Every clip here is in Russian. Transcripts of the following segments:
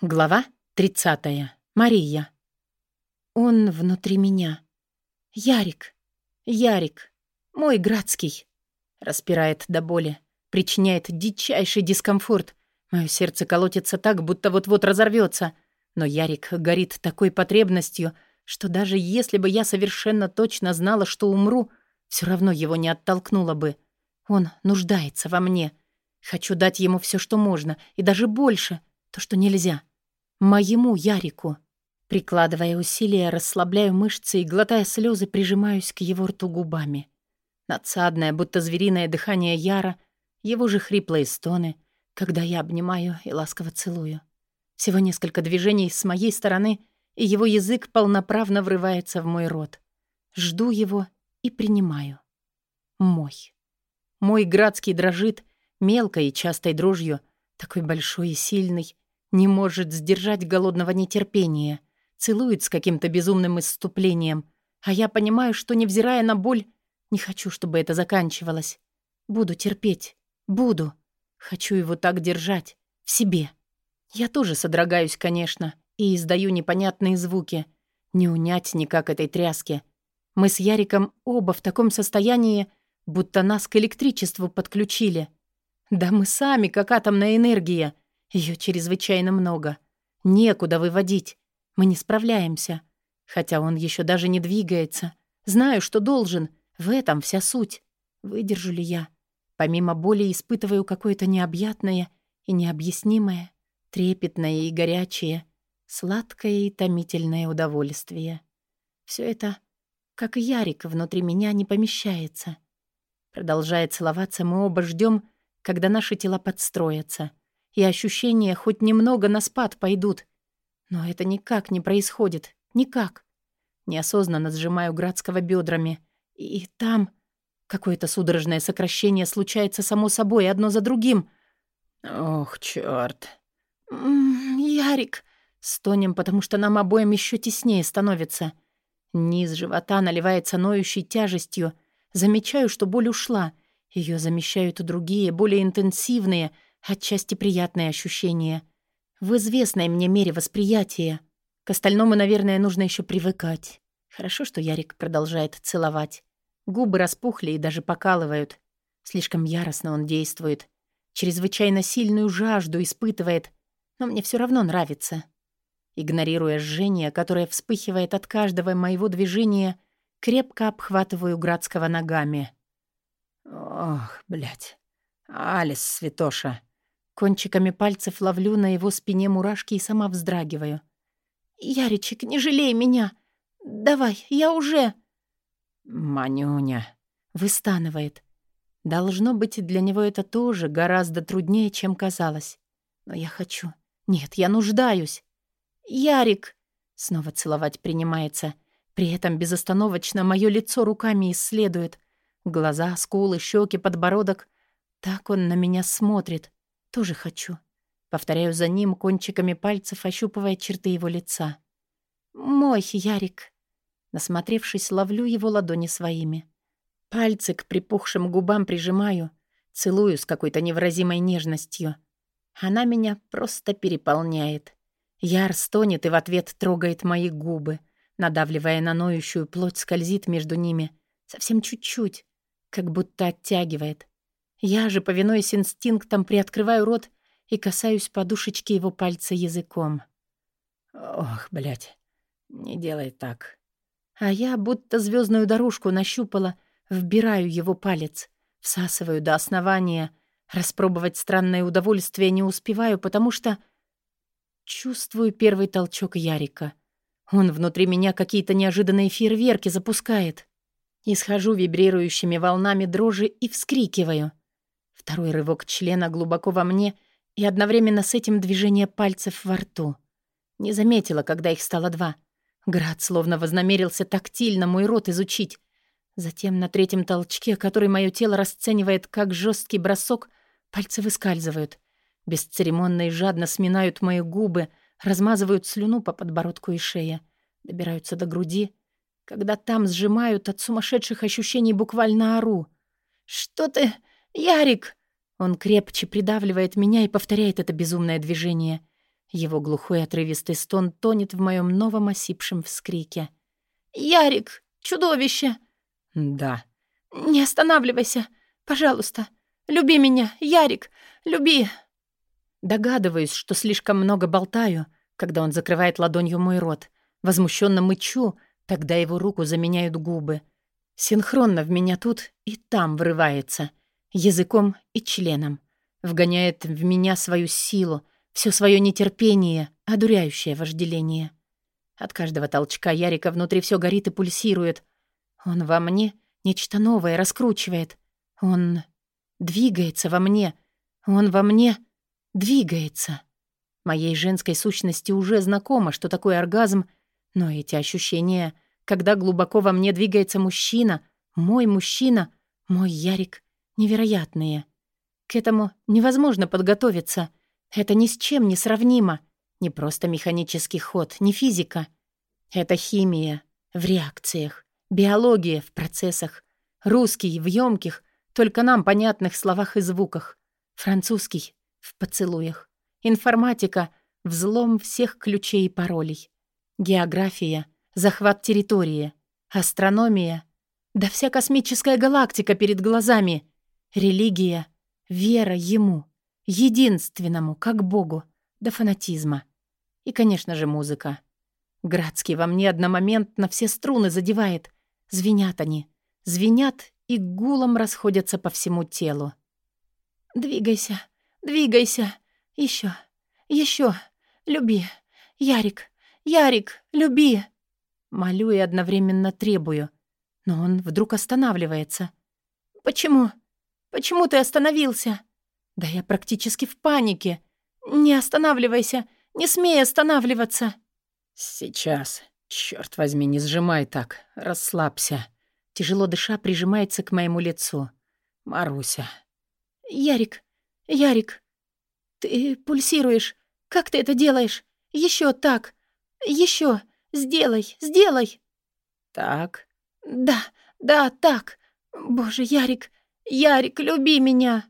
Глава 30. Мария. Он внутри меня. Ярик. Ярик. Мой Градский. Распирает до боли. Причиняет дичайший дискомфорт. Мое сердце колотится так, будто вот-вот разорвется. Но Ярик горит такой потребностью, что даже если бы я совершенно точно знала, что умру, все равно его не оттолкнула бы. Он нуждается во мне. Хочу дать ему все, что можно, и даже больше, то, что нельзя. — Моему Ярику. Прикладывая усилия, расслабляю мышцы и, глотая слезы, прижимаюсь к его рту губами. Надсадное, будто звериное дыхание Яра, его же хриплые стоны, когда я обнимаю и ласково целую. Всего несколько движений с моей стороны, и его язык полноправно врывается в мой рот. Жду его и принимаю. Мой. Мой градский дрожит, мелкой и частой дрожью, такой большой и сильный, не может сдержать голодного нетерпения. Целует с каким-то безумным исступлением. А я понимаю, что, невзирая на боль, не хочу, чтобы это заканчивалось. Буду терпеть. Буду. Хочу его так держать. В себе. Я тоже содрогаюсь, конечно, и издаю непонятные звуки. Не унять никак этой тряски. Мы с Яриком оба в таком состоянии, будто нас к электричеству подключили. Да мы сами, как атомная энергия — ее чрезвычайно много. Некуда выводить. Мы не справляемся. Хотя он еще даже не двигается. Знаю, что должен. В этом вся суть. Выдержу ли я? Помимо боли испытываю какое-то необъятное и необъяснимое, трепетное и горячее, сладкое и томительное удовольствие. Все это, как Ярик, внутри меня не помещается. Продолжая целоваться, мы оба ждем, когда наши тела подстроятся — и ощущения хоть немного на спад пойдут. Но это никак не происходит. Никак. Неосознанно сжимаю Градского бедрами. И там какое-то судорожное сокращение случается само собой, одно за другим. Ох, чёрт. Ярик, стонем, потому что нам обоим еще теснее становится. Низ живота наливается ноющей тяжестью. Замечаю, что боль ушла. Ее замещают другие, более интенсивные — Отчасти приятное ощущение. В известной мне мере восприятия. К остальному, наверное, нужно еще привыкать. Хорошо, что Ярик продолжает целовать. Губы распухли и даже покалывают. Слишком яростно он действует. Чрезвычайно сильную жажду испытывает. Но мне все равно нравится. Игнорируя жжение, которое вспыхивает от каждого моего движения, крепко обхватываю Градского ногами. «Ох, блядь. Алис, святоша. Кончиками пальцев ловлю на его спине мурашки и сама вздрагиваю. «Яричек, не жалей меня! Давай, я уже...» «Манюня!» — выстанывает. Должно быть, для него это тоже гораздо труднее, чем казалось. Но я хочу. Нет, я нуждаюсь. «Ярик!» — снова целовать принимается. При этом безостановочно мое лицо руками исследует. Глаза, скулы, щеки, подбородок. Так он на меня смотрит. Тоже хочу. Повторяю за ним, кончиками пальцев ощупывая черты его лица. «Мой Ярик!» Насмотревшись, ловлю его ладони своими. Пальцы к припухшим губам прижимаю, целую с какой-то невыразимой нежностью. Она меня просто переполняет. Яр стонет и в ответ трогает мои губы, надавливая на ноющую плоть, скользит между ними. Совсем чуть-чуть, как будто оттягивает. Я же, повинуясь инстинктам, приоткрываю рот и касаюсь подушечки его пальца языком. Ох, блядь, не делай так. А я будто звездную дорожку нащупала, вбираю его палец, всасываю до основания. Распробовать странное удовольствие не успеваю, потому что чувствую первый толчок Ярика. Он внутри меня какие-то неожиданные фейерверки запускает. Исхожу вибрирующими волнами дрожи и вскрикиваю — Второй рывок члена глубоко во мне и одновременно с этим движение пальцев во рту. Не заметила, когда их стало два. Град словно вознамерился тактильно мой рот изучить. Затем на третьем толчке, который мое тело расценивает как жесткий бросок, пальцы выскальзывают. Бесцеремонно и жадно сминают мои губы, размазывают слюну по подбородку и шее, добираются до груди. Когда там сжимают, от сумасшедших ощущений буквально ору. «Что ты...» «Ярик!» Он крепче придавливает меня и повторяет это безумное движение. Его глухой отрывистый стон тонет в моем новом осипшем вскрике. «Ярик! Чудовище!» «Да». «Не останавливайся! Пожалуйста! Люби меня, Ярик! Люби!» Догадываюсь, что слишком много болтаю, когда он закрывает ладонью мой рот. Возмущенно мычу, тогда его руку заменяют губы. Синхронно в меня тут и там врывается. Языком и членом. Вгоняет в меня свою силу, все свое нетерпение, одуряющее вожделение. От каждого толчка Ярика внутри все горит и пульсирует. Он во мне нечто новое раскручивает. Он двигается во мне. Он во мне двигается. Моей женской сущности уже знакомо, что такое оргазм, но эти ощущения, когда глубоко во мне двигается мужчина, мой мужчина, мой Ярик, невероятные. К этому невозможно подготовиться. Это ни с чем не сравнимо. Не просто механический ход, не физика. Это химия в реакциях, биология в процессах, русский в ёмких, только нам понятных словах и звуках, французский в поцелуях, информатика — взлом всех ключей и паролей, география — захват территории, астрономия — да вся космическая галактика перед глазами, религия — вера ему, единственному, как Богу, до фанатизма. И, конечно же, музыка. Градский во мне одномоментно все струны задевает. Звенят они, звенят и гулом расходятся по всему телу. «Двигайся, двигайся, еще, еще, люби, Ярик, Ярик, люби!» Молю и одновременно требую, но он вдруг останавливается. «Почему? Почему ты остановился?» «Да я практически в панике. Не останавливайся, не смей останавливаться!» «Сейчас. Черт возьми, не сжимай так. Расслабься». Тяжело дыша прижимается к моему лицу. «Маруся». «Ярик, Ярик, ты пульсируешь. Как ты это делаешь? Еще так. Еще. Сделай, сделай». «Так?» «Да, да, так. Боже, Ярик, Ярик, люби меня!»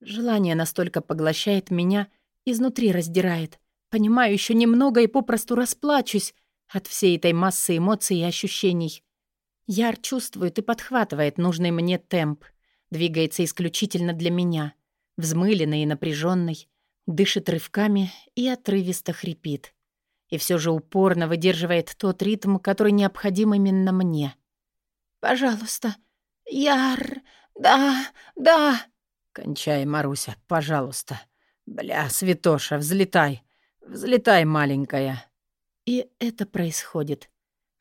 Желание настолько поглощает меня, изнутри раздирает. Понимаю еще немного и попросту расплачусь от всей этой массы эмоций и ощущений. Яр чувствует и подхватывает нужный мне темп. Двигается исключительно для меня. Взмыленный и напряженный, дышит рывками и отрывисто хрипит. И все же упорно выдерживает тот ритм, который необходим именно мне. «Пожалуйста, Яр, да, да!» «Кончай, Маруся, пожалуйста. Бля, святоша, взлетай. Взлетай, маленькая». И это происходит.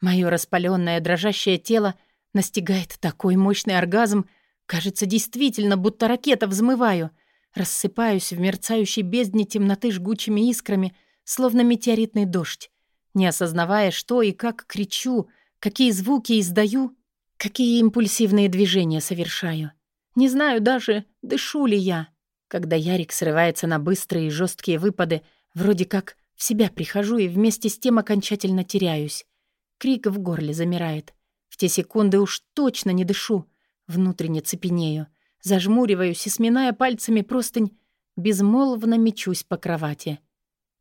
Мое распаленное дрожащее тело настигает такой мощный оргазм, кажется, действительно, будто ракета взмываю, рассыпаюсь в мерцающей бездне темноты жгучими искрами, словно метеоритный дождь, не осознавая, что и как кричу, какие звуки издаю, какие импульсивные движения совершаю. Не знаю даже, дышу ли я. Когда Ярик срывается на быстрые и жесткие выпады, Вроде как в себя прихожу и вместе с тем окончательно теряюсь. Крик в горле замирает. В те секунды уж точно не дышу. Внутренне цепенею. Зажмуриваюсь и, сминая пальцами простынь, безмолвно мечусь по кровати.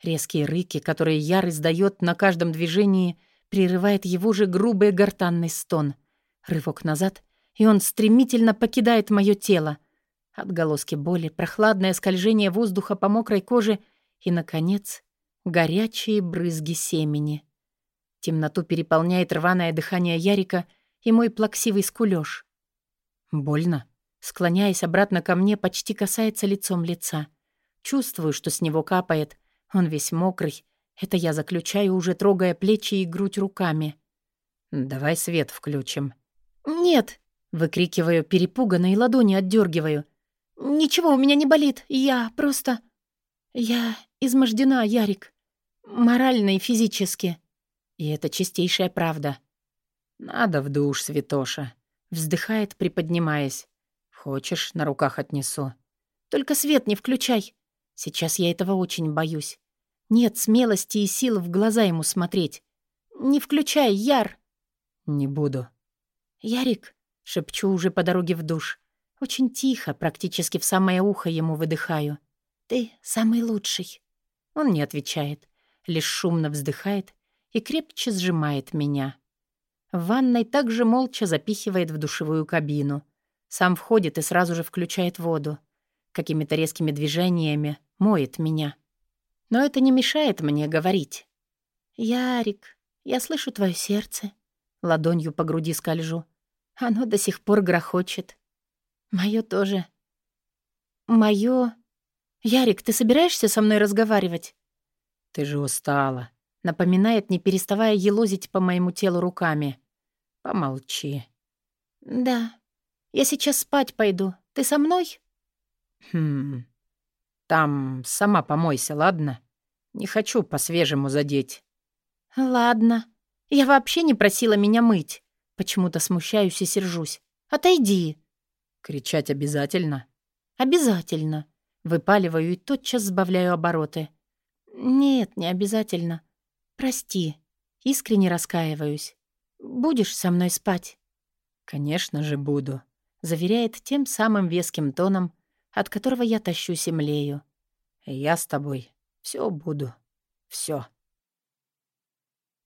Резкие рыки, которые Яр издает на каждом движении, прерывает его же грубый гортанный стон. Рывок назад, и он стремительно покидает мое тело. Отголоски боли, прохладное скольжение воздуха по мокрой коже — и, наконец, горячие брызги семени. Темноту переполняет рваное дыхание Ярика и мой плаксивый скулёж. Больно. Склоняясь обратно ко мне, почти касается лицом лица. Чувствую, что с него капает. Он весь мокрый. Это я заключаю, уже трогая плечи и грудь руками. «Давай свет включим». «Нет!» — выкрикиваю перепуганно и ладони отдергиваю. «Ничего у меня не болит. Я просто...» «Я измождена, Ярик. Морально и физически. И это чистейшая правда». «Надо в душ, святоша», — вздыхает, приподнимаясь. «Хочешь, на руках отнесу?» «Только свет не включай. Сейчас я этого очень боюсь. Нет смелости и сил в глаза ему смотреть. Не включай, Яр!» «Не буду». «Ярик», — шепчу уже по дороге в душ. Очень тихо, практически в самое ухо ему выдыхаю. Ты самый лучший. Он не отвечает, лишь шумно вздыхает и крепче сжимает меня. В ванной также молча запихивает в душевую кабину. Сам входит и сразу же включает воду. Какими-то резкими движениями моет меня. Но это не мешает мне говорить. «Ярик, я слышу твое сердце». Ладонью по груди скольжу. Оно до сих пор грохочет. Моё тоже. Моё... Ярик, ты собираешься со мной разговаривать? Ты же устала. Напоминает, не переставая елозить по моему телу руками. Помолчи. Да. Я сейчас спать пойду. Ты со мной? Хм. Там сама помойся, ладно? Не хочу по-свежему задеть. Ладно. Я вообще не просила меня мыть. Почему-то смущаюсь и сержусь. Отойди. Кричать обязательно? Обязательно. Выпаливаю и тотчас сбавляю обороты. Нет, не обязательно. Прости. Искренне раскаиваюсь. Будешь со мной спать? Конечно же буду. Заверяет тем самым веским тоном, от которого я тащусь и млею. Я с тобой все буду. Все.